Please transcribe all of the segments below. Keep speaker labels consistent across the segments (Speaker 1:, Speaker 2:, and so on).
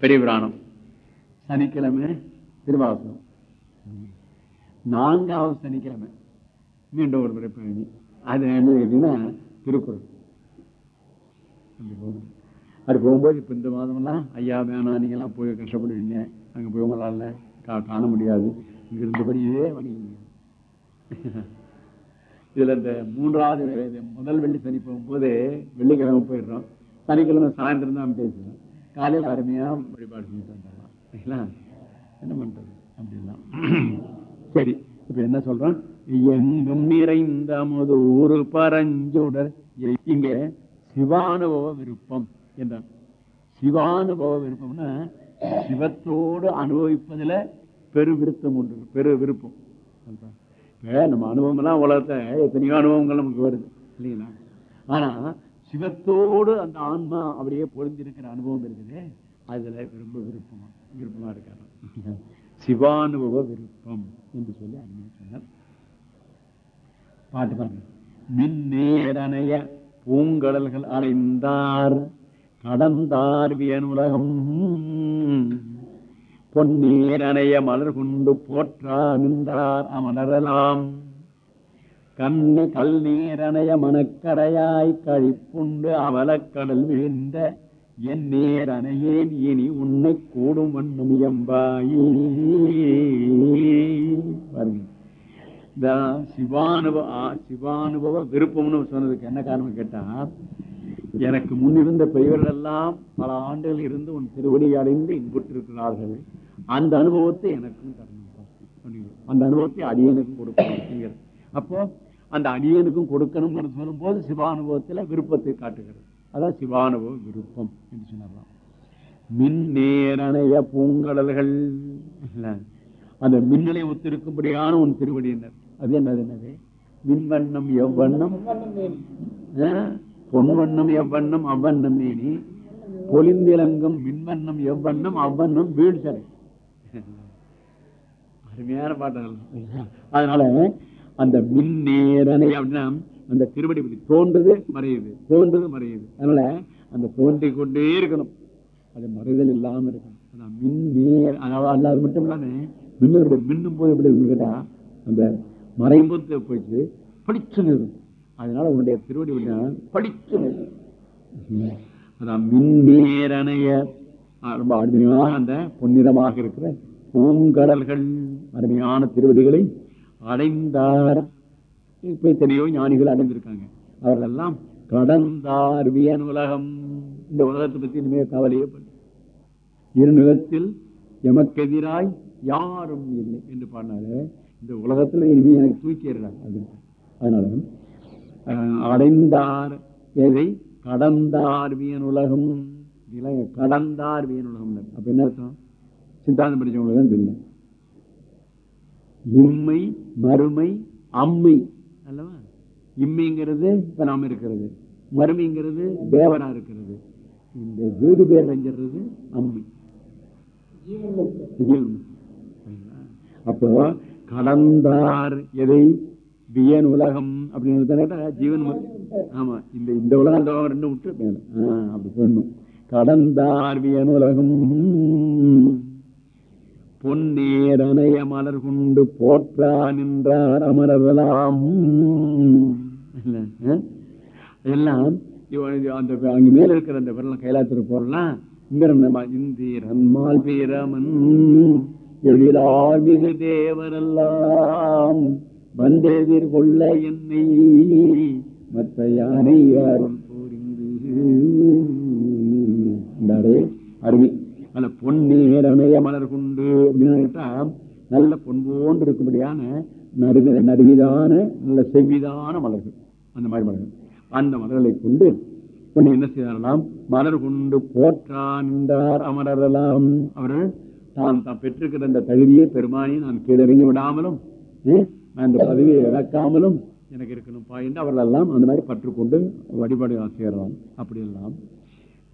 Speaker 1: பெரிய புராணம். சனிக்கிழமை திருவாசம் நான்காவது சனிக்கிழமை. மீண்டும் ஒரு முறை பயணி அது என்ன கேட்டீங்கன்னா திருக்குறள். அப்படி அது போகும்போது இப்போ இந்த மாதமெல்லாம் ஐயா வேணாம் நீங்களாம் போய் கஷ்டப்படுவீங்க. அங்கே போய் உங்களால் கா காண முடியாது. இங்கே இருந்தபடியே வணிகங்க இதில் இந்த மூன்றாவது முதல் வெள்ளி சனி போகும்போது வெள்ளிக்கிழமை போயிடுறோம். சனிக்கிழமை சாயந்தரம் தான் பேசுகிறோம் காலையில் அருமையாக வழிபாடு செஞ்சுட்டு வந்துடலாம் சரிங்களா? என்ன பண்ணுறது அப்படிலாம் சரி இப்போ என்ன சொல்கிறோம் எங்கும் நிறைந்த அமுது ஒரு பரஞ்சுடர் இங்கே சிவானுபவ விருப்பம் என்றான் சிவானுபவ விருப்பம்னா சிவத்தோடு அனுபவிப்பதில் பெரு விருத்தம் உண்டு பெரு விருப்பம். இப்போ நம்ம அனுபவம்லாம் உலகத்தை எத்தனையோ அனுபவங்கள் நமக்கு வருது இல்லைங்களா? ஆனா சிவத்தோடு அந்த ஆன்மா அப்படியே பொருந்திருக்கிற அனுபவம் இருக்குது. அதுல ரொம்ப விருப்பமா விருப்பமா இருக்காரு. சிவானுபவ விருப்பம் என்று சொல்லி அருமையா சொன்னார். பாட்டு பாருங்க. மின்னேரணைய பூங்கடல்கள் அடைந்தார் கடந்தார் வியனுலகம். பொன்னீரணைய மலர் கொண்டு போற்றா நின்றார் அமலரலாம் கண்ணு கல் நீரணைய மனக்கரையாய் கழிப்புண்டு அவலக்கடல் விழுந்த என் நேரணையேன் இனி உன்னை கூடும் வண்ணம் எம்பாயி. சிவானுப சிவானுபவ விருப்பம்னு சொன்னதுக்கு என்ன காரணம் கேட்டா எனக்கு முன்னிருந்த பெரியவர்கள் எல்லாம் பல ஆண்டுகள் இருந்து உன் திருவடி அடைந்து இன்புற்றிருக்கிறார்கள். அந்த அனுபவத்தை எனக்கும் தரணும். அந்த அனுபவத்தை அடியனுக்கும் கொடுக்கணும். அப்போ அந்த அடியனுக்கும் கொடுக்கணும்னு சொல்லும்போது சிவானுபவத்துல விருப்பத்தை காட்டுகிறது. அதான் சிவானுபவ விருப்பம் என்று சொன்னாராம் மின் நேரணைய பூங்கடல்கள். அந்த மின்னலை ஒத்திருக்கும்படியான உன் திருவடியினர் அது என்னது என்னது? மின்வண்ணம் எவ்வண்ணம் ஆ, பொன்வண்ணம் எவ்வண்ணம் அவ்வண்ணம் மேனி பொலிந்திலங்கும் மின்வண்ணம் எவ்வண்ணம் அவ்வண்ணம் வீழ்சடை. அருமையான பாட்டுகள் அதனால அந்த மின்னேரனை அப்படின்னா அந்த திருவடி பற்றி தோன்றது மறையுது தோன்றது மறையுது. அதனால அந்த தோன்றி கொண்டே இருக்கணும். அது மறைதல் இல்லாமல் இருக்கணும். அதான் மின்னேர் அதாவது அது மட்டும் இல்லாம மின்னோட மின்னும் போது எப்படி இருக்குன்னு அந்த மறையும் போது போயிட்டு படிச்சு நிறும் அதனால உன்னுடைய திருவடி அப்படின்னா படிச்சு நிறும் அதான் மின் நேரணைய ரொம்ப அருமையாக அந்த பொன்னிறமாக இருக்கிற பூங்கடல்கள் அருமையான திருவடிகளை அடைந்தார். இப்ப எத்தனையோ ஞானிகள் அடைந்திருக்காங்க. அவர்கள் எல்லாம் கடந்தார் வியன் உலகம். இந்த உலகத்தை பத்தி இனிமே கவலையே இருநிலத்தில் எமக்கெதிராய் யாரும் இல்லை என்று பாடினாரு இந்த உலகத்துல இனிமே எனக்கு தூக்கிடுறாங்க அப்படின்னு. அதனால அஹ், அடைந்தார். எதை? கடந்தார் வியன் உலகம். கடந்தார் வியன் உலகம் அப்ப என்ன அர்த்தம்? சித்தாந்தம் படிச்சவங்களுக்கு தான் தெரியும். இம்மை மறுமை அம்மை. அல்லவா? இம்மைங்கிறது இப்ப நாம இருக்கிறது. மறுமைங்கிறது தேவரா இருக்கிறது. இந்த வீடு பேர் அஞ்சிடுறது அம்மை. அப்போ கடந்தார் எதை? வியன் உலகம் அப்படின்னு கேட்டா ஜீவன் ஆமா இந்த இந்த உலகம் அந்த உலகம் ரெண்டும் விட்டு மேல அப்படி சொல்லணும் கடந்தார் வியன் உலகம். பொன்னேரணைய மலர் கொண்டு போற்றா நின்றார் அமரலாம் எல்லாம் அந்த அங்க மேல இருக்கிற அந்த விரலம் கைலாத்திற்கு போறலாம் இந்திரன் மால் வீரமன் எழிலால் மிகு தேவரெல்லாம். வந்தெதிர்கொள்ள என்னை மற்ற யானை யாரும் போரிந்து அருமை. அருமை பொன்னி பொன்னேரணைய மலர் கொண்டு அப்படின்னு கேட்டா நல்ல பொன் போன்று இருக்கும்படியான நறுவி நறுவிதான நல்ல செவ்விதான மலர்கள். அந்த மாதிரி மலர்கள். அந்த மலர்களை கொண்டு உன்னை என்ன செய்தாரலாம் மலர் கொண்டு போற்றான் என்றார் அமரலாம் அவர்கள் தான் தான் பெற்றிருக்கிற அந்த தகுதியை பெருமானி நான் கீழிறங்கி விடாமலும் ஏ, நான் இந்த பதவியை இழக்காமலும் எனக்கு இருக்கணும்ப்பா என்று அவர்கள் எல்லாம் அந்த மாதிரி பற்றுக்கொண்டு வழிபாடு செய்யலாம் அப்படியெல்லாம்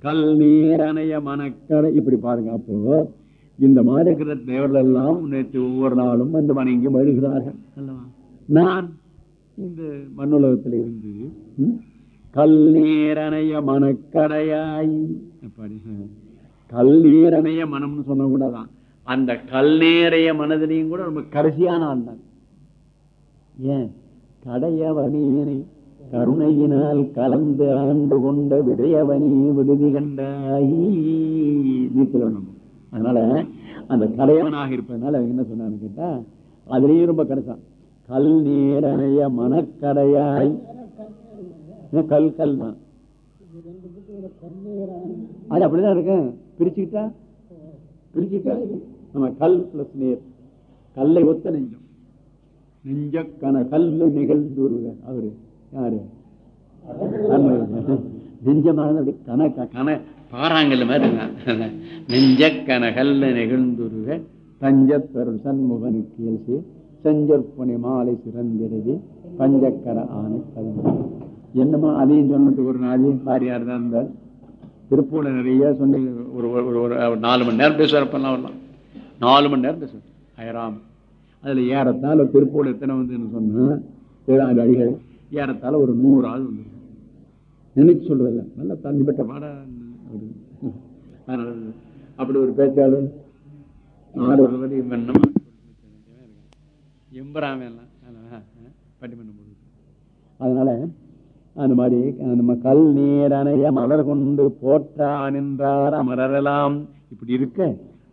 Speaker 1: கல் நீரணைய மனக்கடை இப்படி பாருங்க. அப்போ இந்த மாதிரி இருக்கிற தேவர்கள் எல்லாம் நேற்று ஒவ்வொரு நாளும் வந்து வணங்கி வருகிறார்கள் அல்லவா? நான் இந்த மண்ணுலகத்தில் இருந்து கல் நீரணைய மனக்கடையாய் அப்படி கல் நீரணைய மனம்னு சொன்ன கூடதான் அந்த கல் நேரைய மனதிலையும் கூட ரொம்ப கடைசியான ஆள் தான் ஏன் கடையவனீனை கருணையினால் கலந்து ஆண்டு கொண்ட விடையவனி விடுதி கண்டாய். நீத்தலாம் அதனால அந்த கலையவனாக இருப்பதனால அவங்க என்ன சொன்னான்னு கேட்டா அதுலேயும் ரொம்ப கடைசான் கல் நேரணைய மனக்கடையாய். ஏன் கல் கல் தான்? அது அப்படிதான் இருக்கு பிரிச்சுக்கிட்டா? பிரிச்சுக்கிட்டா? நம்ம கல் பிளஸ் நேர். கல்லை ஒத்த நெஞ்சம். நெஞ்சக்கான கல் நிகழ்ந்து நிகழ்ந்துருக அவரு யாரு? நெஞ்சமான அப்படி கணக்க கண பாறாங்கல்ல மாதிரி நெஞ்ச கனகல்ல கல்ல நெகிழ்ந்துருக தஞ்சத்தருள் சண்முகனுக்கு கேள்வி செஞ்சற்புனை மாலை சிறந்திருவி பஞ்சக்கர ஆணை கலந்து என்னமோ அதையும் சொன்னதுக்கு ஒரு நாளே பாரியார் தான் இருந்தார் திருப்பூர்ல நிறைய சொன்ன ஒரு ஒரு- ஒரு நாலு மணி நேரம் பேசுவார் வரலாம் நாலு மணி நேரம் பேசுவார். ஐராம் அதில் ஏறத்தால் திருப்பூர் எத்தனை வந்து சொன்னா ஏழாயிரம் அடிகள் ஏறத்தால ஒரு நூறு ஆள் வந்து நினைச்சு சொல்றதில்ல. நல்லா தண்ணி பெற்ற பாடா அப்படி. அதனால அப்படி ஒரு பேச்சாளர் ஆறு வருவது எம்பராம எல்லாம் அதனால, பட்டிமன்றம் அதனால அந்த மாதிரி நம்ம கல் நீரணைய மலர் கொண்டு போற்றா நின்றார் அமரலாம் இப்படி இருக்க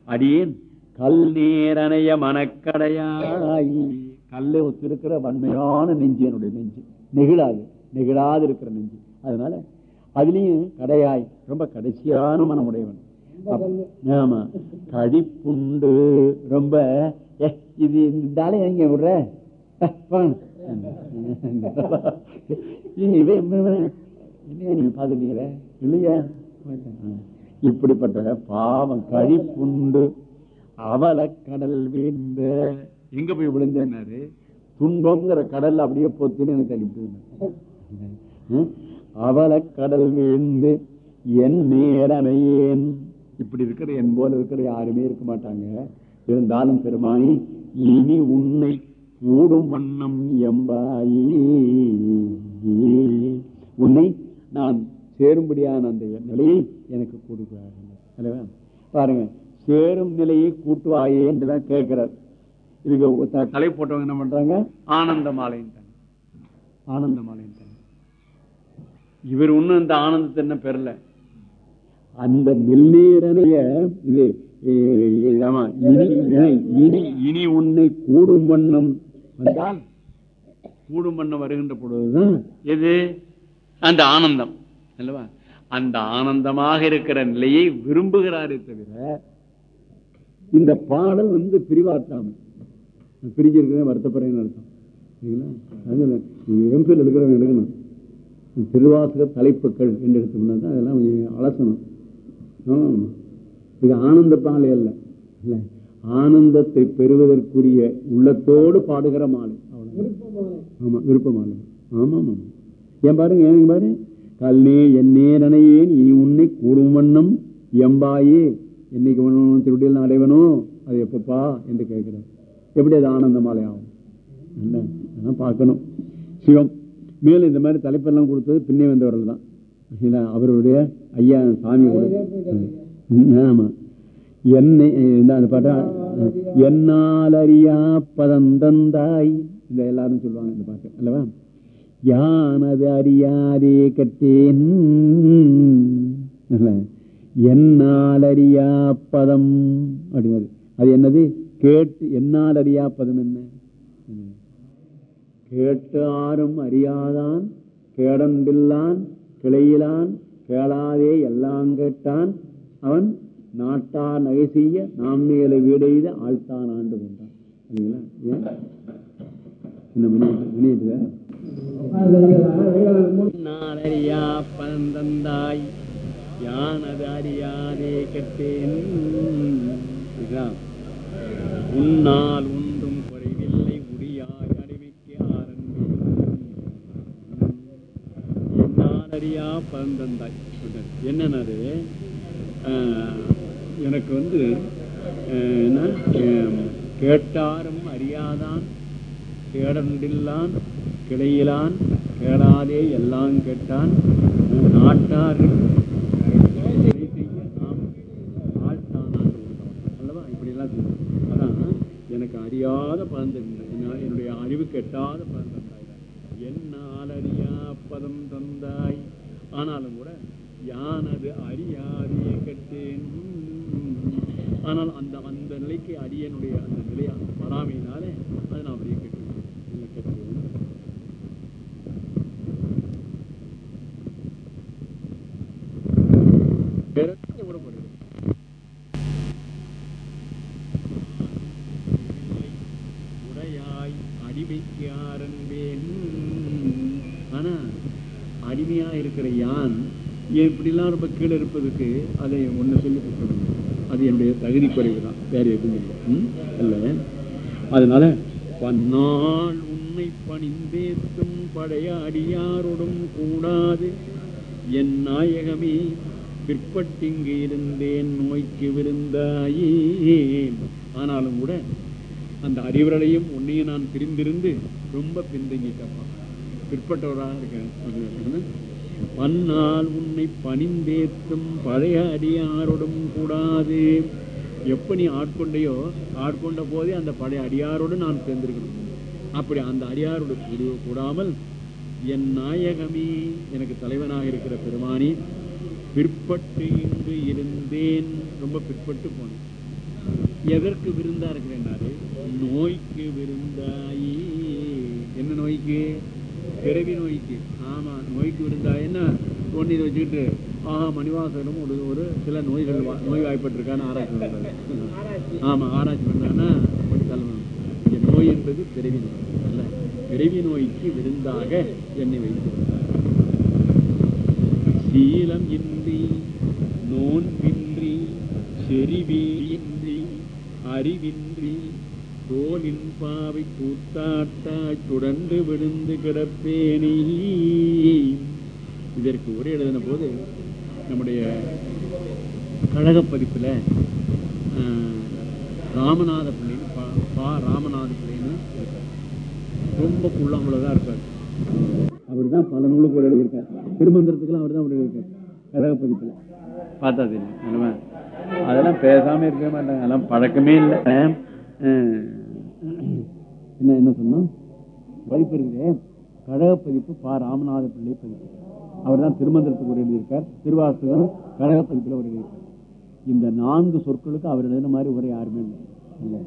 Speaker 1: அடியேன். கல் நீரணைய மனக்கடையாய் கல்லை ஒத்திருக்கிற வன்மையான நெஞ்சு என்னுடைய நெஞ்சு. நெகிழாது. நெகிழாது இருக்கிற நெஞ்சு. அதனால அதுலயும் கடையாய் ரொம்ப கடைசியான மனமுடையவன். ஆமா. கடிப்புண்டு. ரொம்ப இது இந்த ஆளை எங்க விடுற பாத்துட்டீங்களே இல்லையா? இப்படிப்பட்ட பாவம் கழிப்புண்டு அவல கடல் வீழ்ந்த. எங்க போய் விழுந்தேன்னாரு? துன்பம்ங்கிற கடல்ல அப்படியே பொத்துன்னு எனக்கு தள்ளிவிட்டு அவல கடல் வீழ்ந்து என் நேரனையேன் இப்படி இருக்கிற என் போல இருக்கிற யாருமே இருக்க மாட்டாங்க. இருந்தாலும் பெருமானி இனி உன்னை கூடும் வண்ணம் எம்பாயி. உன்னை நான் சேரும்படியான அந்த நிலையை எனக்கு அல்லவா? பாருங்க சேரும் நிலையை கூட்டுவாயே என்றுதான் கேட்கிறார். இதுக்கு தலை போட்டவங்க என்ன பண்றாங்க? ஆனந்த மாலைன்ட்டாங்க ஆனந்த மாலைன்ட்டாங்க இவர் ஒண்ணும் இந்த ஆனந்தத்தை என்ன பெறல. அந்த மில்நீரனைய இது இனி இனி இனி உன்னை கூடும் வண்ணம் வந்தால் கூடும் வண்ணம் வருகின்ற பொழுதுதான் எது? அந்த ஆனந்தம். அல்லவா? அந்த ஆனந்தமாக இருக்கிற நிலையை விரும்புகிறாரே தவிர இந்த பாடல் வந்து பிரிஞ்சு பிரிஞ்சிருக்கிறேன் வருத்தப்படுறேன்னு அர்த்தம். சரிங்களா? அதனால எம்பில் எடுக்கிறவங்க எடுக்கணும். திருவாசக தலைப்புகள் என்று எடுத்தோம்னா தான் அதெல்லாம் கொஞ்சம் அலசணும். ஆமா. இது ஆனந்த பாலை அல்ல. இல்லை. ஆனந்தத்தை பெறுவதற்குரிய உள்ளத்தோடு பாடுகிற மாலை. ஆமா விருப்ப மாலை ஆமா ஆமா ஏன் பாருங்க ஏன் பாரு? கல்னே என்னே நனையேன் இனி உன்னை கூடும் வண்ணம் எம்பாயே. என்னைக்கு வேணும் திருடியில் நான் அடைவனும் அது எப்பப்பா? என்று கேட்கிறார். எப்படி அது ஆனந்தமாலை ஆகும்? என்ன? அதெல்லாம் பார்க்கணும். சிவம் மேலும் இந்த மாதிரி தலைப்பெல்லாம் கொடுத்தது பின்னே வந்தவர்கள் தான். அவருடைய ஐயா சாமி ஆமா. என்னை இந்த அந்த பாட்டா என்னால் அறியா பதந்தந்தாய் இந்த எல்லாரும் சொல்லுவாங்க இந்த பாட்டு அல்லவா? யானது அறியாதே கட்டேன் என்னால் அறியா பதம் அப்படிங்கிறது அது என்னது? கேட்டு என்னால் அறியாப்பதும் என்ன? கேட்டு ஆறும் அறியாதான் கேடம்பில்லான் கிளையிலான் கேளாதே எல்லாம் கேட்டான். அவன் நாட்டார் நகை செய்ய நாம் மேலே வீடெய்த ஆழ்த்தான் ஆண்டு கொண்டான். சரிங்களா ஏன்? என்ன பண்ணிட்டு நாளறியா பந்தந்தாய் யானது அறியாதே கட்டேன். உன்னால் ஒன்றும் குறைவில்லை உரியாய் அறிவிக்க ஆரம்பி என்னால் அறியா பந்தந்தாய் என்னன்னாரு? எனக்கு வந்து என்ன? கேட்டாரும் அறியாதான் கேடண்டில்லான் கிளையிலான் கேளாதே எல்லாம் கேட்டான். நாட்டார் இதை செய்ய நாம் அறியாத பதம் கெட்டாத அறிவுக்கு பதம் தந்தாய் என்னால் அறியா பதம் தந்தாய். ஆனாலும் கூட யானது அறியாதே கட்டேன் ஆனால் அந்த அந்த நிலைக்கு அடியனுடைய அந்த நிலையா பராமையினாலே அதை நான் அப்படியே கட்டுவேன் இல்லை கட்டுவேன் வேற எவ்வளவு போடுறது உடையாய் அடிமைக்கு ஆரம்பேன் ஆனா அடிமையா இருக்கிற யான் ஏன் இப்படிலாம் ரொம்ப கீழே இருப்பதுக்கு அதை ஒண்ணு சொல்லி கொடுக்கணும். அது என்னுடைய தகுதி குறைவு தான். வேற எதுவும் இல்லை. ம்? அல்ல. அதனால பன்னாள் உன்னை பணிந்தேத்தும் படையாடியாரோடும் கூடாது. என் நாயகமே பிற்பட்டிங்கு இருந்தேன் நோய்க்கு விருந்தாயே. ஆனாலும் கூட அந்த அறிவுரையும் உன்னையும் நான் பிரிந்திருந்து ரொம்ப பின்தங்கிட்டப்பா பிற்பட்டவராக இருக்கேன். பன்னால் உன்னை பணிந்தேத்தும் பழைய அடியாரோடும் கூடாது. எப்போ நீ ஆட்கொண்டையோ ஆட்கொண்ட போதே அந்த பழைய அடியாரோடு நான் சேர்ந்திருக்கணும். அப்படி அந்த அடியாரோடு கூடு- கூடாமல் என் நாயகமே எனக்கு தலைவனாக இருக்கிற பெருமானி பிற்பட்டு இங்கு இருந்தேன். ரொம்ப பிற்பட்டு போனேன். எதற்கு விருந்தா இருக்கிறேன்னாரு நோய்க்கு விருந்தாயி. என்ன நோய்க்கு? பிறவி நோய்க்கு ஆமா நோய்க்கு விருந்தாய் என்ன? தோண்டி வச்சுக்கிட்டு ஆஹா மணிவாசகரும் ஒரு ஒரு சில நோய்கள் நோய் வாய்ப்பட்டிருக்கான்னு ஆராய்ச்சி பண்றாரு. ஆமா ஆராய்ச்சி சொல்லணும் இங்க நோய் என்பது பிறவி நோய் அல்ல. பிறவி நோய்க்கு விருந்தாக என்னை வைத்து சீலம் இன்றி நோன்பின்றி செறிவின்றி அறிவின்றி தோலின் பாவை கூத்தாட்டாய் சுடந்து விழுந்து கிடப்பேனே. இதற்கு உரை எழுதின போது நம்முடைய கழக பதிப்பில் ராமநாத பிள்ளைன்னு பா- பா ராமநாத பிள்ளைன்னு இருக்கார். ரொம்ப குள்ளம்புலதான் இருப்பார். அவர் தான் பல நூலுக்கு ஒரு எழுதியிருக்கார். திருமந்திரத்துக்கெல்லாம் அவர் தான் ஒரு எழுதியிருக்கார். கழக பதிப்புல. பார்த்தா தெரியும். அதெல்லாம் பேசாமல் இருக்கவே மாட்டாங்க. அதெல்லாம் பழக்கமே இல்லை. என்ன என்ன சொன்னோம் பதிப்பு கழக பதிப்பு பா ராமநாத பிள்ளை பதிப்பு. அவர் தான் திருமந்திரத்துக்கு ஒரு எழுதியிருக்கார். திருவாசகம் கழக பதிப்பில் ஒரு எழுதியிருக்கார். இந்த நான்கு சொற்களுக்கு அவர் எழுதின மாதிரி உரை யாருமே இல்லை.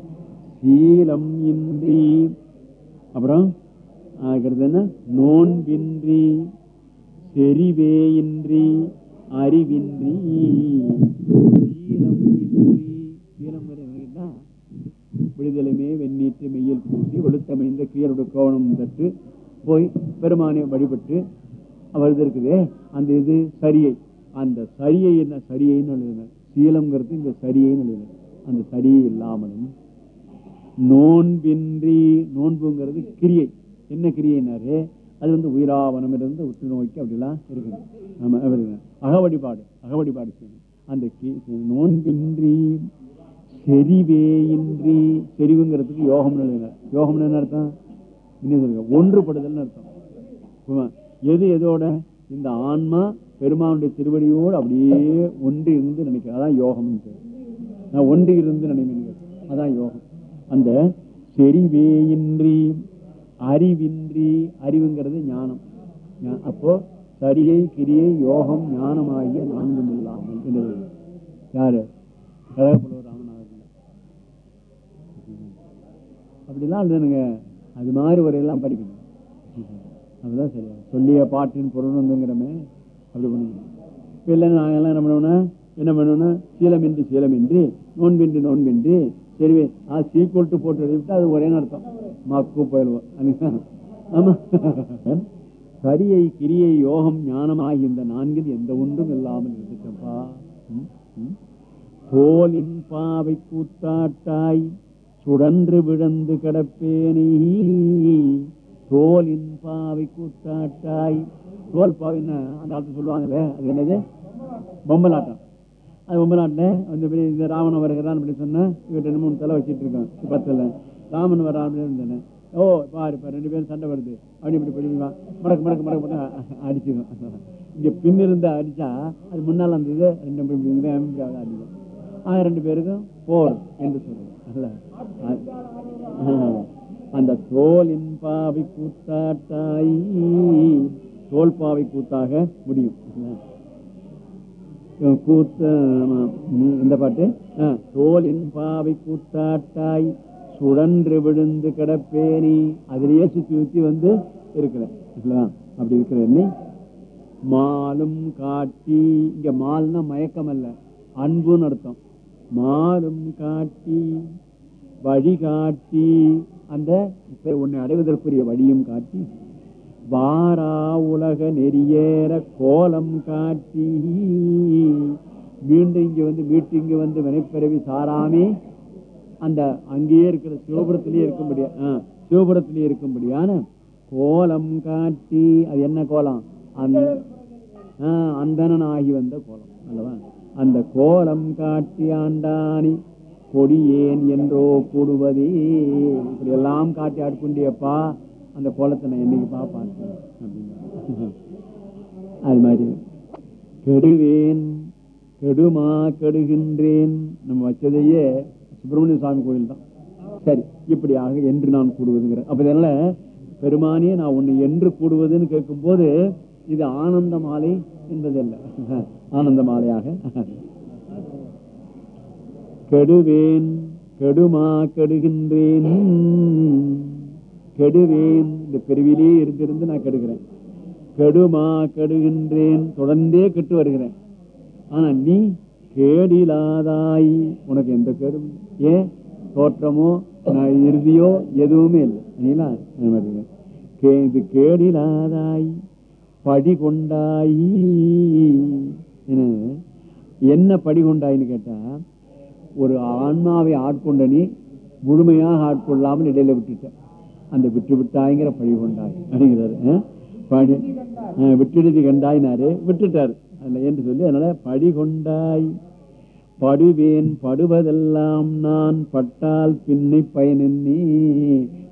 Speaker 1: சீலம் இன்றி. அப்புறம் ஆகிறது என்ன? நோன்பின்றி செறிவேயின்றி அறிவின்றி. சீலம் இன்றி சீலம் விடுதலுமே வெந்நீற்று மெய்யில் பூசி வெளுத்தமைந்த கீழோட கோவணம் தட்டு போய் பெருமானை வழிபட்டு வருது இருக்குதே அந்த இது சரியை. அந்த சரியை என்ன சரியைன்னு எழுதினார் சீலம்ங்கிறது இந்த சரியைன்னு எழுதினார் அந்த சரியை இல்லாமலும் நோன்பின்றி நோன்புங்கிறது கிரியை. என்ன கிரியைனாரு? அது வந்து உயிராவனம் இருந்து உற்று நோய்க்கு அப்படிலாம் இருக்குது நம்ம அகவடிபாடு அக வழிபாடு அக வழிபாடு செய்யணும் அந்த கி- நோன்பின்றி செறிவேயின்றி செறிவுங்கிறதுக்கு யோகம் யோகம் என்ன அர்த்தம்? என்ன சொல்லுங்க? ஒன்றுபடுதல் அர்த்தம். எது எதோட? இந்த ஆன்மா பெருமானுடைய திருவடியோடு அப்படியே ஒன்று இருந்து நினைக்கிறேன் அதான் யோகம் நான் ஒன்று இருந்து நினைக்கிறேன். அதான் யோகம். அந்த செறிவேயின்றி அறிவின்றி அறிவுங்கிறது ஞானம். ஞா- அப்போ சரியை கிரியை யோகம் ஞானம் ஆகிய நான்கும் இல்லாமல் யாரு? அப்படிலாம் எழுதணுங்க அது மாதிரி ஒரு எல்லாம் படிக்கணும். அதுதான் சரியா. சொல்லிய பாட்டின் பொருள் வந்துங்கிறமே அப்படி பண்ணுங்க இப்போ இல்லை நாங்கெல்லாம் என்ன பண்ணுவோம்னா என்ன பண்ணுவோம்னா சீலமின்றி சீலமின்றி நோன்பின்றி நோன்பின்றி சரி ஆ சீக்குவல் டு போட்டு எழுதிட்டு அது ஒரே அர்த்தம். மக்கு போயிடுவோம் ஆமா. கரியை கிரியை யோகம் ஞானம் ஆகிய இந்த நான்கில் எந்த ஒன்றும் இல்லாமல் இருந்துட்டப்பா தோலின் பாவை கூத்தாட்டாய். சுடன்று விழுந்து கிடப்பேனே தோலின் பாவை கூத்தாட்டாய் தோல் பாவைன்னா அந்த காலத்துல சொல்லுவாங்கல்ல அது என்னது பொம்மலாட்டம் அது பொம்மலாட்டில் வந்து இப்படி இந்த ராவணன் வருகிறான் அப்படி சொன்னா இவர்கிட்ட ரெண்டு மூணு தலை வச்சுட்டு இருக்கான் பத்தில் ராமன் வரான் அப்படின்னு சொன்னேன் ஓ பாரு இப்ப ரெண்டு பேரும் சண்டை வருது அப்படி இப்படி பிடிக்குவா மடக்கு மடக்கு மடக்கு மடக்கு அடிச்சுக்கும் இங்கே பின்னிருந்து அடித்தா அது முன்னால் அந்த இது ரெண்டு அடிக்கும் ஆக ரெண்டு பேருக்கும் போர் என்று சொல்லுவோம் அந்த தோலின் பாவை கூத்தாட்டாய் தோல் பாவை கூத்தாக முடியும். கூத்த இந்த பாட்டு? ஆ, தோலின் பாவை கூத்தாட்டாய் சுழன்று விழுந்து கிடப்பேனி அதிலேயே சுத்தி சுத்தி வந்து இருக்கிற அப்படி இருக்கிற என்னை? மாலும் காட்டி இங்க மால்னா மயக்கம் அல்ல அன்புன்னு அர்த்தம். மாலும் காட்டி வழி காட்டி அந்த உன்னை அடைவதற்குரிய வழியும் காட்டி வாரா உலக நெறியேற கோலம் காட்டி மீண்டும் இங்க வந்து வீட்டு இங்க வந்து வினைப்பிறவி சாராமே. அந்த அங்கேயே இருக்கிற சிவபுரத்திலேயே இருக்கும்படியா ஆ, சிவபுரத்திலேயே இருக்கும்படியான கோலம் காட்டி அது என்ன கோலம்? அந்த ஆ, ஆகி வந்த கோலம். அல்லவா? அந்த கோலம் காட்டி ஆண்டானி பொடியேன் என்றோ கூடுவதே? இப்படி எல்லாம் காட்டி ஆட்கொண்டியப்பா அந்த கோலத்தை நான் என்னைக்குப்பா பார்த்தேன் அப்படின்னா அது மாதிரி கெடுவேன் கெடுமா கெடுகின்றேன். நம்ம வச்சதையே சுப்பிரமணிய சுவாமி கோயில் தான். சரி இப்படியாக என்று நான் கூடுவதுங்கிற. அப்ப இதனால பெருமானே நான் உன்னை என்று கூடுவதுன்னு கேட்கும் போது இது ஆனந்த மாலை என்பதல்ல. ஆனந்த மாலையாக கெடுவேன் கெடுமா கெடுகின்றேன். கெடுவேன் இந்த பிரிவிலே இருந்திருந்து நான் கெடுகிறேன். கெடுமா கெடுகின்றேன் தொடர்ந்தே கெட்டு வருகிறேன். ஆனா நீ கேடிலாதாய் உனக்கு எந்த கேடும்? ஏன் தோற்றமோ நான் இறுதியோ எதுவுமே இல்லை. இல்லைங்களா கே- இது கேடிலாதாய் படி கொண்டாயி. என்ன என்ன படி கொண்டாயின்னு கேட்டா ஒரு ஆன்மாவை ஆட்கொண்ட நீ முழுமையாக ஆட்கொள்ளாமல் இடையில விட்டுட்ட. அந்த விட்டு விட்டாய்ங்கிற பழி கொண்டாய் அப்படிங்கிறாரு படி விட்டுடுதி கண்டாயினாரு. விட்டுட்டாரு. அதில் என்று சொல்லி அதனால படி கொண்டாய் படுவேன் படுவதெல்லாம் நான் பட்டால் பின்னை பயனென்னி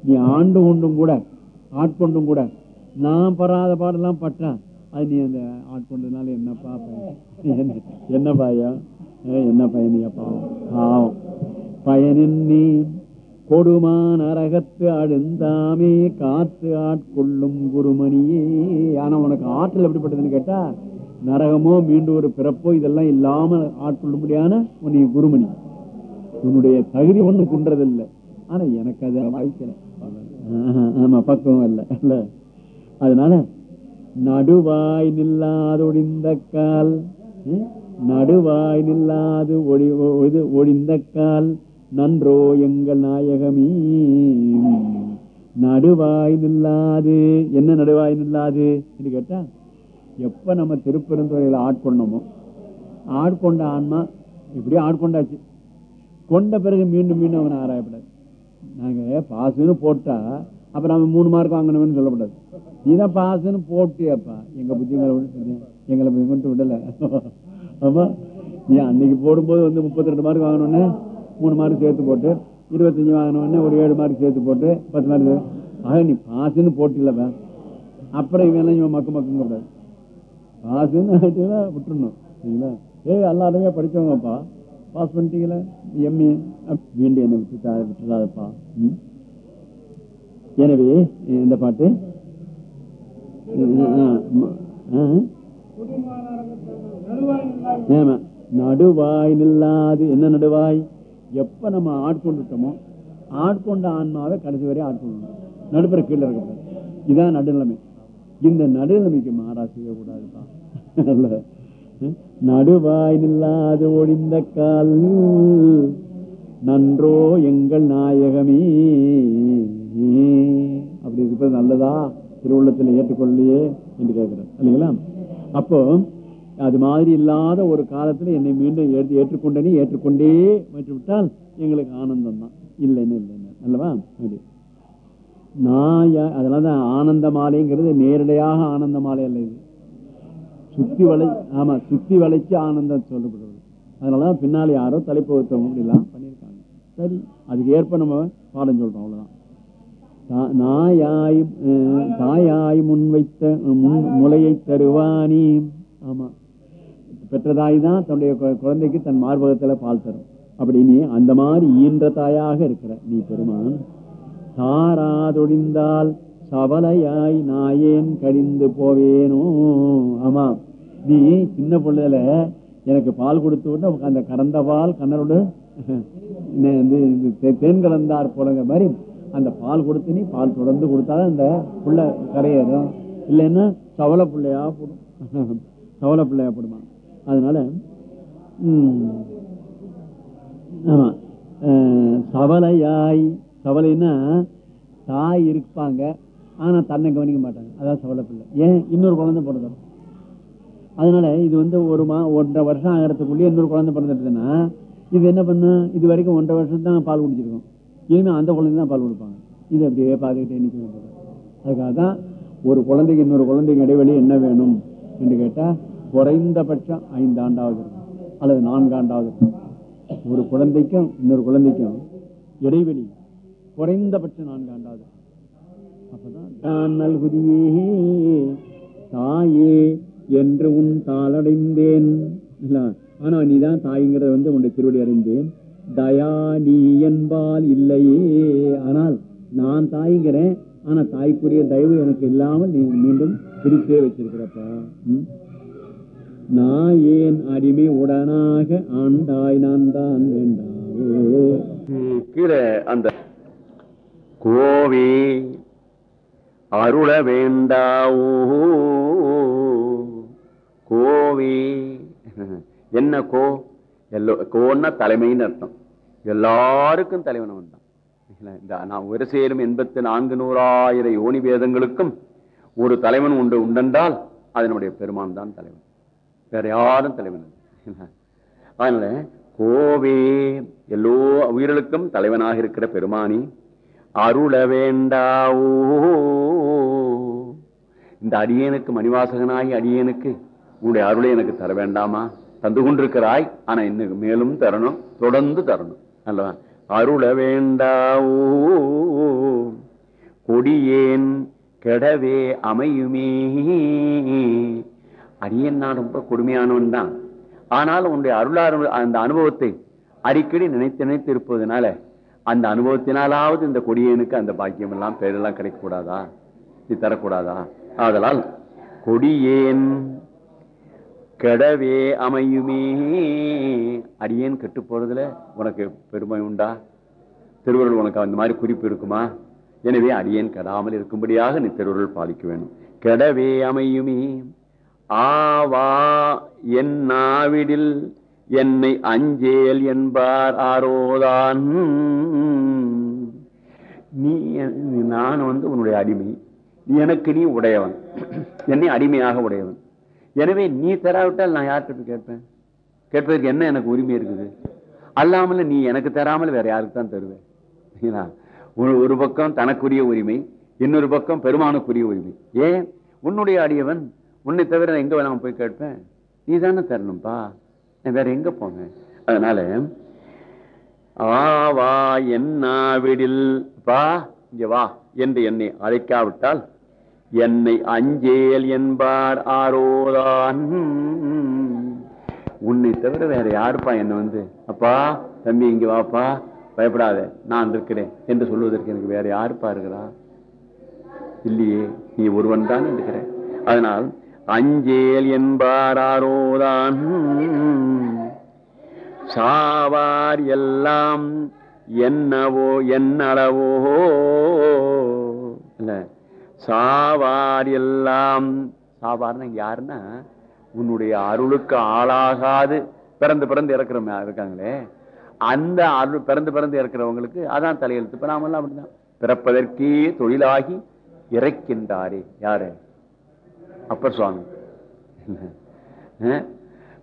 Speaker 1: நீ. ஆண்டு கொண்டும் கூட ஆட்கொண்டும் கூட நான் பராத பாடெல்லாம் பட்டான் அது நீ அந்த ஆட்கொண்டதுனால என்னப்பா பயன் என்ன- பாயா? என்ன பயனியா பாவம்? பாவம். நீ கொடுமா நரகத்து அழுந்தாமே காத்து ஆட்கொள்ளும் குருமணியே. ஆனா உனக்கு ஆற்றல் எப்படிப்பட்டதுன்னு கேட்டா நரகமோ மீண்டும் ஒரு பிறப்போ இதெல்லாம் இல்லாம ஆட்கொள்ளும்படியான உன்னை குருமணி. உன்னுடைய தகுதி ஒண்ணும் குன்றதில்லை. ஆனா எனக்கு அது வாய்க்கல. ஆஹா, ஆமா பக்குவம் இல்லை. இல்ல. அதனால நடுவாய் நில்லாது ஒடிந்த கால் ம்? நடுவாய் நில்லாது ஒடி ஒ- இது ஒடிந்த கால் நன்றோ எங்கள் நாயகமே. நடுவாய் நில்லாது என்ன நடுவாய் நில்லாது என்று கேட்டா எப்ப நம்ம திருப்பெருந்துறையில ஆட்கொண்டோமோ ஆட்கொண்ட ஆன்மா இப்படியே ஆட்கொண்டாச்சு கொண்ட பிறகு மீண்டும் மீண்டும் அவனை ஆராயப்படாது. நாங்க பாசுன்னு போட்டா அப்ப நம்ம மூணு மார்க் வாங்கணும்னு சொல்லக்கூடாது இதான் பாசுன்னு போட்டியாப்பா எங்க புத்திங்களை விட்டு எங்களை மட்டும் விடல. ஆமா நீ அன்னைக்கு போடும்போது வந்து முப்பத்தி ரெண்டு மார்க் வாங்கணும்னு மூணு மார்க் சேர்த்து போட்டு இருபத்தஞ்சு வாங்கணும்னு ஒரு ஏழு மார்க் சேர்த்து போட்டு பத்து மார்க் ஆக நீ பாசுன்னு போட்டிலப்பா அப்புறம் இவன் இவன் மக்கு மக்குங்க கூடாது பாசுன்னு ஆயிட்டுனா விட்டுறணும். சரிங்களா? ஏய் எல்லாருமே படிச்சவங்கப்பா. பாஸ் பண்ணிட்டீங்களா? எம்ஏ வேண்டிய என்ன விட்டுட்டா விட்டுடாதப்பா ம்? எனவே இந்த பாட்டு. நடுவாய் நில்லாது. என்ன நடுவாய்? எப்ப நம்ம ஆட்கொண்டுட்டோமோ ஆட்கொண்ட ஆன்மாவை கடைசி வரை ஆட்கொள்ளணும். நடுப்புற கீழே இருக்கக்கூடாது இதான் நடுநிலைமை. இந்த நடுநிலைமைக்கு மாறா செய்யக்கூடாதுப்பா. நடுவாய் நில்லாது ஒழிந்த கால். நன்றோ எங்கள் நாயகமே. அப்படி இருக்கிறது நல்லதா? திருவுள்ளத்தில் ஏற்றுக்கொள்ளையே என்று கேட்கிறார். இல்லைங்களா? அப்போ அது மாதிரி இல்லாத ஒரு காலத்தில் என்னை மீண்டும் ஏற்று- ஏற்றுக்கொண்டேனே ஏற்றுக்கொண்டே விட்டு விட்டால் எங்களுக்கு ஆனந்தம் தான். இல்லைன்னு இல்லைன்னு அல்லவா? அப்படி. நான் யா- அதனாலதான் ஆனந்த மாலைங்கிறது நேரடியாக ஆனந்த மாலை அல்ல இது. சுத்தி வளை ஆமா சுத்தி வளைச்சு ஆனந்தம் சொல்லப்படுவது. அதனாலதான் பின்னால் யாரோ தலைப்பு ஒருத்தவங்க அப்படிலாம் பண்ணியிருக்காங்க. சரி அதுக்கு ஏற்ப நம்ம பாடம் சொல்றோம் அவ்வளவுதான். நாயாய் தாயாய் முன்வைத்த முன் முளையை தருவானி. ஆமா. பெற்ற தாய் தான் தன்னுடைய கு- குழந்தைக்கு தன் மார்பகத்துல பால் தரும். அப்படி நீ அந்த மாதிரி ஈன்ற தாயாக இருக்கிற. நீ பெருமான் தாராதொழிந்தால் சபலையாய் நாயேன் கடிந்து போவேனோ. ஆமா. நீ சின்ன பிள்ளையில எனக்கு பால் கொடுத்து விட்டு அந்த கறந்த பால் கண்ணரோடு தேன் கலந்தார் போலங்கிற மாதிரி அந்த பால் கொடுத்து நீ பால் தொடர்ந்து கொடுத்தாதான் அந்த புள்ள கரையேறும். இல்லைன்னா சவல பிள்ளையா போடும். சவல பிள்ளையா போடுமா. அதனால ஆமா. சவலையாய் சவலைன்னா தாய் இருப்பாங்க. ஆனா தன்னை கவனிக்க மாட்டாங்க. அதான் சவலை பிள்ளை. ஏன்? இன்னொரு குழந்தை பிறந்தரும் அதனால இது வந்து ஒரு மா ஒன்றரை வருஷம் ஆகிறதுக்குள்ளேயே இன்னொரு குழந்தை பிறந்துட்டுதுன்னா இது என்ன பண்ணும் இது வரைக்கும் ஒன்றரை வருஷம் தான் பால் குடிச்சிருக்கோம். இனிமே அந்த குழந்தை தான் பால் கொடுப்பாங்க. இது அப்படியே பார்த்துக்கிட்டே நிற்க வேண்டியது அதுக்காக தான் ஒரு குழந்தைக்கு இன்னொரு குழந்தைக்கு இடைவெளி என்ன வேணும் என்று கேட்டால் குறைந்தபட்சம் ஐந்து ஆண்டாவது இருக்கும். அல்லது நான்கு ஆண்டாவது இருக்கும். ஒரு குழந்தைக்கும் இன்னொரு குழந்தைக்கும் இடைவெளி குறைந்தபட்சம் நான்கு ஆண்டாவது அப்பதான் நல்குதியே தாயே என்று உன் தாளடைந்தேன். ஆனா நீதான் தாய்ங்கிறத வந்து உன்னுடைய திருவடி அறிந்தேன். தயா நீ என்பால் இல்லையே. ஆனால் நான் தாய்ங்கிறேன். ஆனா தாய்க்குரிய தயவு எனக்கு இல்லாமல் நீ மீண்டும் பிரித்தே வச்சிருக்கிறப்பா. நான் ஏன் அடிமை உடனாக ஆண்டாய்? நான் தான் வேண்டாவோ?
Speaker 2: கீழே அந்த கோவே அருள வேண்டாவோ? கோவே என்ன கோ? எல்லோ கோன்னா தலைமைன்னு அர்த்தம். எல்லாருக்கும் தலைவன் அவன் தான். இந்த நான் ஒரு சேரும் எண்பத்தி நான்கு நூறாயிரம் யோனி வேதங்களுக்கும் ஒரு தலைவன் உண்டு உண்டென்றால் அதனுடைய பெருமான் தான் தலைவன். வேற யாரும் தலைவன் அதனால கோவே எல்லோ உயிர்களுக்கும் தலைவனாக இருக்கிற பெருமானி அருள வேண்டாவோ? இந்த அடியனுக்கு மணிவாசகனாகி அடியனுக்கு உன்னுடைய அருளை எனக்கு தர வேண்டாமா? தந்து கொண்டிருக்கிறாய். ஆனா இன்னும் மேலும் தரணும் தொடர்ந்து தரணும். அல்லவா? அருள வேண்டாவோ கொடியேன் கெடவே அமையுமே. அடியன் நான் ரொம்ப கொடுமையானவன் தான். ஆனால் உன்னுடைய அருளார் அந்த அனுபவத்தை அடிக்கடி நினைத்து நினைத்து இருப்பதனால அந்த அனுபவத்தினாலாவது இந்த கொடியனுக்கு அந்த பாக்கியம் எல்லாம் பேரெல்லாம் கிடைக்கக்கூடாதா? இது தரக்கூடாதா? ஆதலால் கொடியேன் கெடவே அமையுமே. அடியேன் கெட்டு போறதுல உனக்கு பெருமை உண்டா? திருவருள் உனக்கு அந்த மாதிரி குறிப்பு இருக்குமா? எனவே அடியேன் கெடாமல் இருக்கும்படியாக நீ திருவருள் பாலிக்க வேணும் கெடவே அமையுமே. ஆவா என் நாவிடில் என்னை அஞ்சேல் என்பார் ஆரோதான். நீ- நான் வந்து உன்னுடைய அடிமை. எனக்கு நீ உடையவன். என்னை அடிமையாக உடையவன். எனவே நீ தராவிட்டால் நான் யார்கிட்ட போய் கேட்பேன்? கேட்பதற்கு என்ன எனக்கு உரிமை இருக்குது? அல்லாமல் நீ எனக்கு தராமல் வேற யாருக்கு தான் தருவேன் ஒரு ஒரு பக்கம் தனக்குரிய உரிமை இன்னொரு பக்கம் பெருமானுக்குரிய உரிமை. ஏன்? உன்னுடைய அடியவன் உன்னை தவிர நான் எங்க வேணாம போய் கேட்பேன்? நீ தானே தரணும்பா. நான் வேற எங்க போனேன் அதனால ஆவா என்னாவிடில் பா இங்க வா என்று என்னை அழைக்காவிட்டால் என்னை அஞ்சேல் என்பார் ஆரோதான். உன்னை தவிர வேற யாருப்பா என்ன வந்து? அப்பா தம்பி இங்க வாப்பா பயப்படாத நான் இருக்கிறேன் என்று சொல்வதற்கு எனக்கு வேற யாருப்பா இருக்கிறா? இல்லையே நீ ஒருவன் தான் இருக்கிற அதனால் அஞ்சேல் என்பார் ஆரோதான். சாவார் எல்லாம் என்னவோ என்னளவோ. இல்ல சாவார் எல்லாம் சாவார்னு யாருன்னா உன்னுடைய அருளுக்கு ஆளாகாது. பிறந்து பிறந்து இறக்குறவங்க இருக்காங்களே? அந்த அருள் பிறந்து பிறந்து இறக்குறவங்களுக்கு அதான் தலையெழுத்து. இப்ப நாமெல்லாம் அப்படிதான். பிறப்பதற்கே தொழிலாகி இறக்கின்றாரே. யாரு? அப்பர் சுவாமி.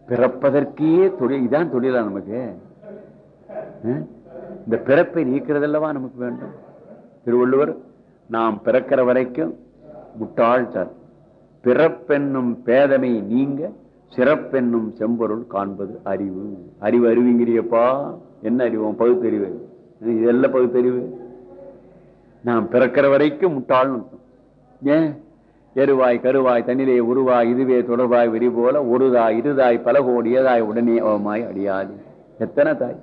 Speaker 2: பிறப்பதற்கே தொழில் இதான் தொழிலா நமக்கு? இந்த பிறப்பை நீக்கிறதல்லவா நமக்கு வேண்டும்? திருவள்ளுவர் நாம் பிறக்கிற வரைக்கும் முட்டாள் சார் பிறப்பென்னும் பேதமை நீங்க சிறப்பென்னும் செம்பொருள் காண்பது அறிவு. அறிவு அறிவுங்கிறியப்பா? என்ன அறிவோம் பகுத்தறிவு. இதெல்லாம் பகுத்தறிவு? நாம் பிறக்கிற வரைக்கும் முட்டாள்னு ஏன்? எருவாய் கருவாய் தண்ணிலே உருவாய் இதுவே தொடர்பாய் வெறி போல ஒருதாய் இருதாய் பல கோடி ஏதாய் உடனே அவமாய் அடியாது. எத்தனை தாய்?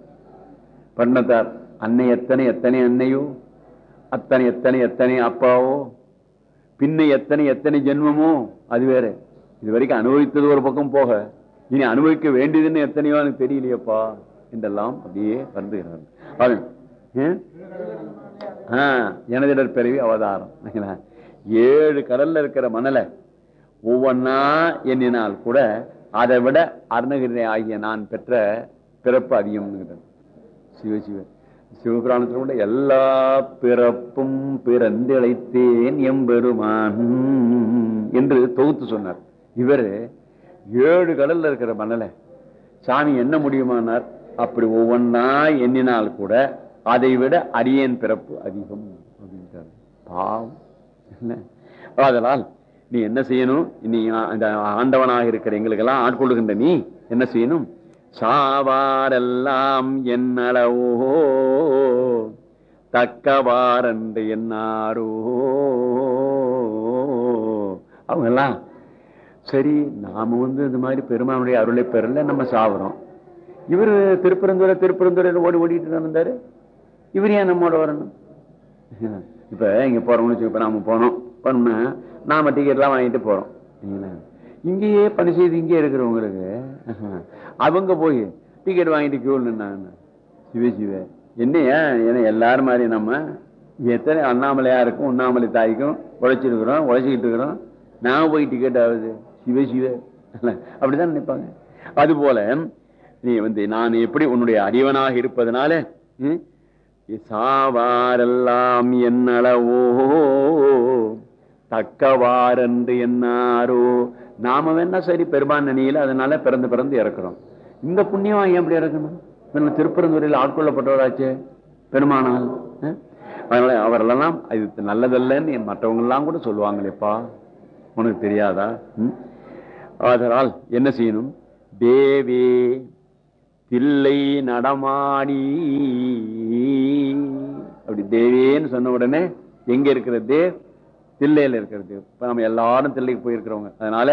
Speaker 2: பண்ணத்தார் அன்னை எத்தனை எத்தனை அன்னையோ? அத்தனை எத்தனை எத்தனை அப்பாவோ? பின்ன எத்தனை எத்தனை ஜென்மமோ? அது வேற. இது வரைக்கும் அனுபவித்தது ஒரு பக்கம் போக இனி அனுபவிக்க வேண்டியதுன்னு எத்தனையோ எனக்கு தெரியலையப்பா? என்றெல்லாம் அப்படியே வருந்துகிறார் ஆ, எனதிடர் பிறவி அவதாரம். ஏழு கடல்ல இருக்கிற மணலை ஒவ்வொன்னா எண்ணினால் கூட அதை விட அருணகிரி ஆகிய நான் பெற்ற பிறப்பு அதிகம் சிவ சிவன் சிவபுராணத்தில் கூட எல்லா பிறப்பும் பிறந்திழைத்தேன் எம்பெருமான் என்று தொகுத்து சொன்னார். இவர் ஏழு கடல்ல இருக்கிற மணலை சாமி என்ன முடியுமானார்? அப்படி ஒவ்வொன்னா எண்ணினால் கூட அதை விட அரியன் பிறப்பு அதிகம் அப்படின்ட்டார் பாவம். என்ன? அதனால் நீ என்ன செய்யணும்? நீ அந்த ஆண்டவனாக இருக்கிற எங்களுக்கெல்லாம் ஆட்கொள்ளுகின்ற நீ என்ன செய்யணும்? சாவாரெல்லாம் என்னளவோ? தக்கவாரன்று என்னாரோ? அவங்கெல்லாம் சரி நாம வந்து இந்த மாதிரி பெருமானுடைய அருளை பெறல நம்ம சாவுறோம். இவர் திருப்பரந்துரை திருப்பரந்துரை ஓடி ஓடிட்டு இருந்தாரு? இவர் ஏன் நம்மோட வரணும்? இப்ப இங்க போறோம்னு வச்சுக்கோ, இப்ப நாம போனோம். போனோம்னா நாம டிக்கெட் எல்லாம் வாங்கிட்டு போறோம். சரிங்களா? இங்கேயே பணி செய்து இங்கே இருக்கிறவங்களுக்கு அவங்க போய் டிக்கெட் வாங்கிட்டு கியூ நின்னாங்க. சிவ சிவ. என்னையா? ஏன்னா எல்லாரும் மாதிரி நம்ம எத்தனை அண்ணாமலையா இருக்கும் உண்ணாமலை தாய்க்கும் உழைச்சிருக்கிறோம் உழைச்சிக்கிட்டு இருக்கிறோம். நான் போய் டிக்கெட் ஆகுது. சிவ சிவ. அப்படிதான் நினைப்பாங்க. அது போல நீ வந்து நான் எப்படி உன்னுடைய அறிவனாக இருப்பதனால ம், சாவாரெல்லாம் என்னளவோ தக்கவாரென்று என்னாரோ நாம வேணா சரி பெருமான் நினையில அதனால பிறந்து பிறந்து இறக்குறோம். இந்த புண்ணியம் ஏன் எப்படி இறக்கணும் நம்ம திருப்பரந்துறையில் ஆட்கொள்ளப்பட்டவராச்சே பெருமானால் அதனால அவரெல்லாம் இது நல்லதல்லன்னு மற்றவங்க எல்லாம் கூட சொல்லுவாங்களேப்பா. உனக்கு தெரியாதா? ம்? அதனால் என்ன செய்யணும்? தேவே தில்லை நடமாடி. அப்படி தேவேன்னு சொன்ன உடனே எங்க இருக்கிற தேவ் தில்லையில் இருக்கிறது. இப்போ நம்ம எல்லாரும் தில்லைக்கு போயிருக்கிறவங்க. அதனால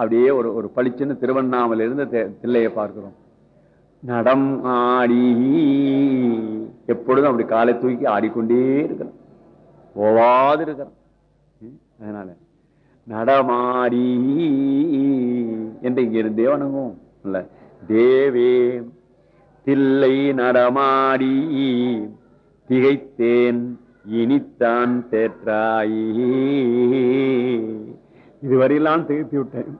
Speaker 2: அப்படியே ஒரு ஒரு பளிச்சுன்னு திருவண்ணாமலை இருந்து தில்லையை பார்க்கிறோம். நடம் ஆடி எப்பொழுதும் அப்படி காலை தூக்கி ஆடிக்கொண்டே இருக்கிறோம். போவாது இருக்கிறோம். ம், அதனால நடமாடி என்று இங்கிருந்தே வணங்கும் இல்ல தேவே தில்லை நடமாடி திகைத்தேன். இனித்தான் தேற்றாய். இதுவரையெல்லாம் திகைத்து விட்டேன்.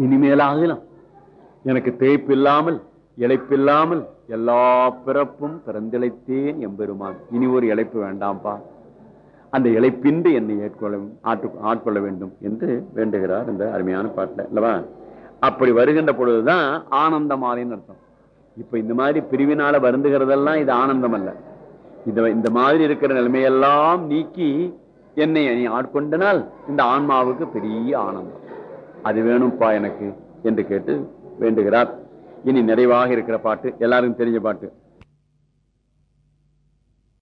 Speaker 2: இனிமேலாகலாம். எனக்கு தேய்ப்பில்லாமல் இழைப்பில்லாமல் எல்லா பிறப்பும் பிறந்திழைத்தேன் எம்பெருமான். இனி ஒரு இழைப்பு வேண்டாம்ப்பா. அந்த இழைப்பின்றி என்னை ஏற்கொள்ள ஆட்டு ஆட்கொள்ள வேண்டும் என்று வேண்டுகிறார் இந்த அருமையான பாட்டில் அல்லவா? அப்படி வருகின்ற பொழுதுதான் ஆனந்தமாலைன்னு அர்த்தம். இப்ப இந்த மாதிரி பிரிவினால வருந்துகிறதெல்லாம் இது ஆனந்தம் அல்ல இந்த மாதிரி இருக்கிற நிலைமையெல்லாம் நீக்கி என்னை நீ ஆட்கொண்டனால் இந்த ஆன்மாவுக்கு பெரிய ஆனந்தம். அது வேணும்ப்பா எனக்கு? என்று கேட்டு வேண்டுகிறார். இனி நிறைவாக இருக்கிற பாட்டு எல்லாருக்கும் தெரிஞ்ச பாட்டு.